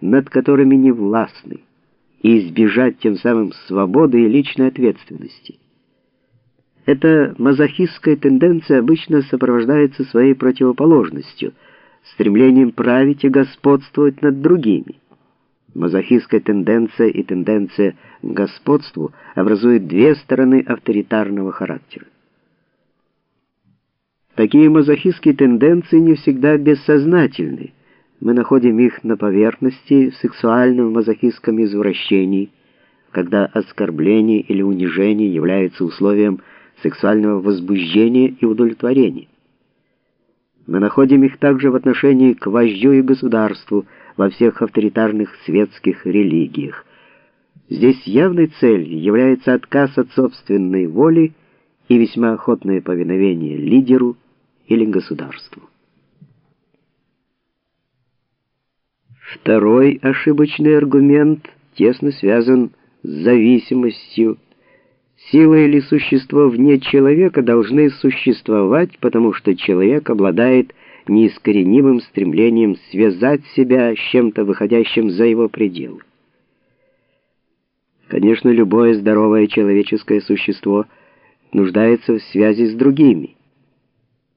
над которыми не властны, и избежать тем самым свободы и личной ответственности. Эта мазохистская тенденция обычно сопровождается своей противоположностью, стремлением править и господствовать над другими. Мазохистская тенденция и тенденция к господству образуют две стороны авторитарного характера. Такие мазохистские тенденции не всегда бессознательны. Мы находим их на поверхности в сексуальном мазохистском извращении, когда оскорбление или унижение является условием сексуального возбуждения и удовлетворения. Мы находим их также в отношении к вождю и государству во всех авторитарных светских религиях. Здесь явной целью является отказ от собственной воли и весьма охотное повиновение лидеру или государству. Второй ошибочный аргумент тесно связан с зависимостью. Сила или существо вне человека должны существовать, потому что человек обладает неискоренимым стремлением связать себя с чем-то выходящим за его пределы. Конечно, любое здоровое человеческое существо нуждается в связи с другими.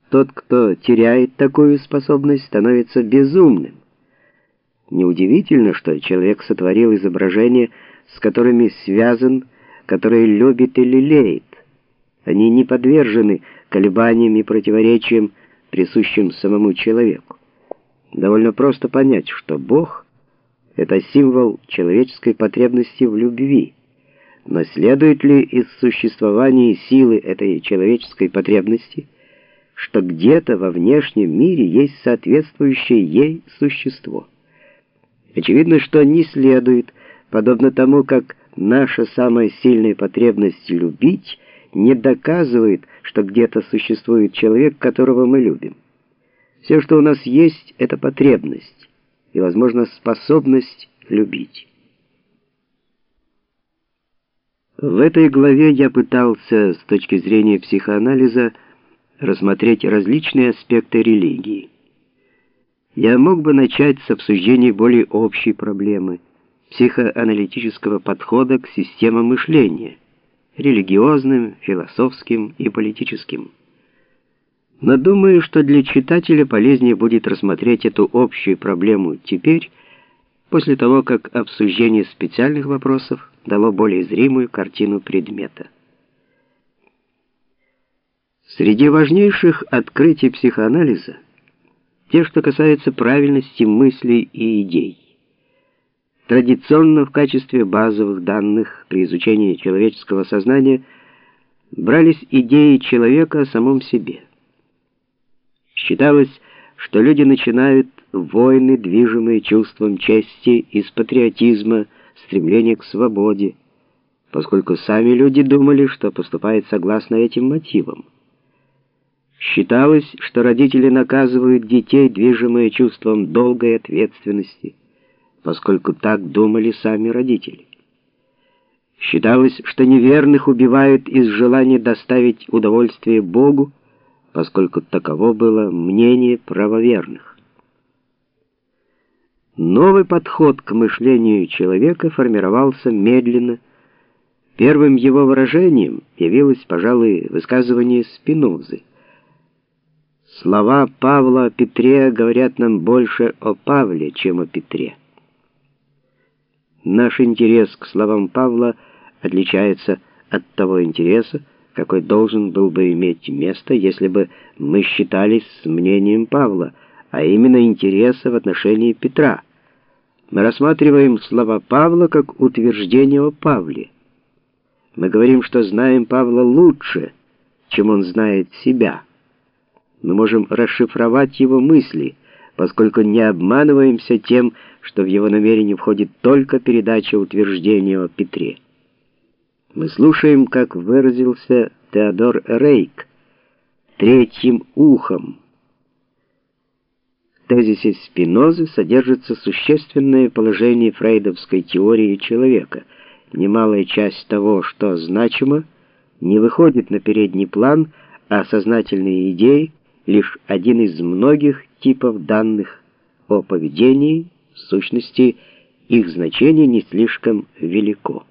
Тот, кто теряет такую способность, становится безумным. Неудивительно, что человек сотворил изображения, с которыми связан, которые любит и лелеет. Они не подвержены колебаниям и противоречиям, присущим самому человеку. Довольно просто понять, что Бог — это символ человеческой потребности в любви. Но следует ли из существования силы этой человеческой потребности — что где-то во внешнем мире есть соответствующее ей существо. Очевидно, что не следует, подобно тому, как наша самая сильная потребность любить не доказывает, что где-то существует человек, которого мы любим. Все, что у нас есть, это потребность и, возможно, способность любить. В этой главе я пытался, с точки зрения психоанализа, рассмотреть различные аспекты религии. Я мог бы начать с обсуждения более общей проблемы психоаналитического подхода к системам мышления, религиозным, философским и политическим. Но думаю, что для читателя полезнее будет рассмотреть эту общую проблему теперь, после того, как обсуждение специальных вопросов дало более зримую картину предмета. Среди важнейших открытий психоанализа те, что касаются правильности мыслей и идей. Традиционно в качестве базовых данных при изучении человеческого сознания брались идеи человека о самом себе. Считалось, что люди начинают войны, движимые чувством чести, из патриотизма, стремления к свободе, поскольку сами люди думали, что поступают согласно этим мотивам. Считалось, что родители наказывают детей, движимые чувством долгой ответственности, поскольку так думали сами родители. Считалось, что неверных убивают из желания доставить удовольствие Богу, поскольку таково было мнение правоверных. Новый подход к мышлению человека формировался медленно. Первым его выражением явилось, пожалуй, высказывание Спинозы. Слова Павла о Петре говорят нам больше о Павле, чем о Петре. Наш интерес к словам Павла отличается от того интереса, какой должен был бы иметь место, если бы мы считались с мнением Павла, а именно интереса в отношении Петра. Мы рассматриваем слова Павла как утверждение о Павле. Мы говорим, что знаем Павла лучше, чем он знает себя мы можем расшифровать его мысли, поскольку не обманываемся тем, что в его намерение входит только передача утверждения о Петре. Мы слушаем, как выразился Теодор Рейк, третьим ухом. В тезисе Спинозы содержится существенное положение фрейдовской теории человека. Немалая часть того, что значимо, не выходит на передний план, а сознательные идеи — лишь один из многих типов данных о поведении В сущности, их значение не слишком велико.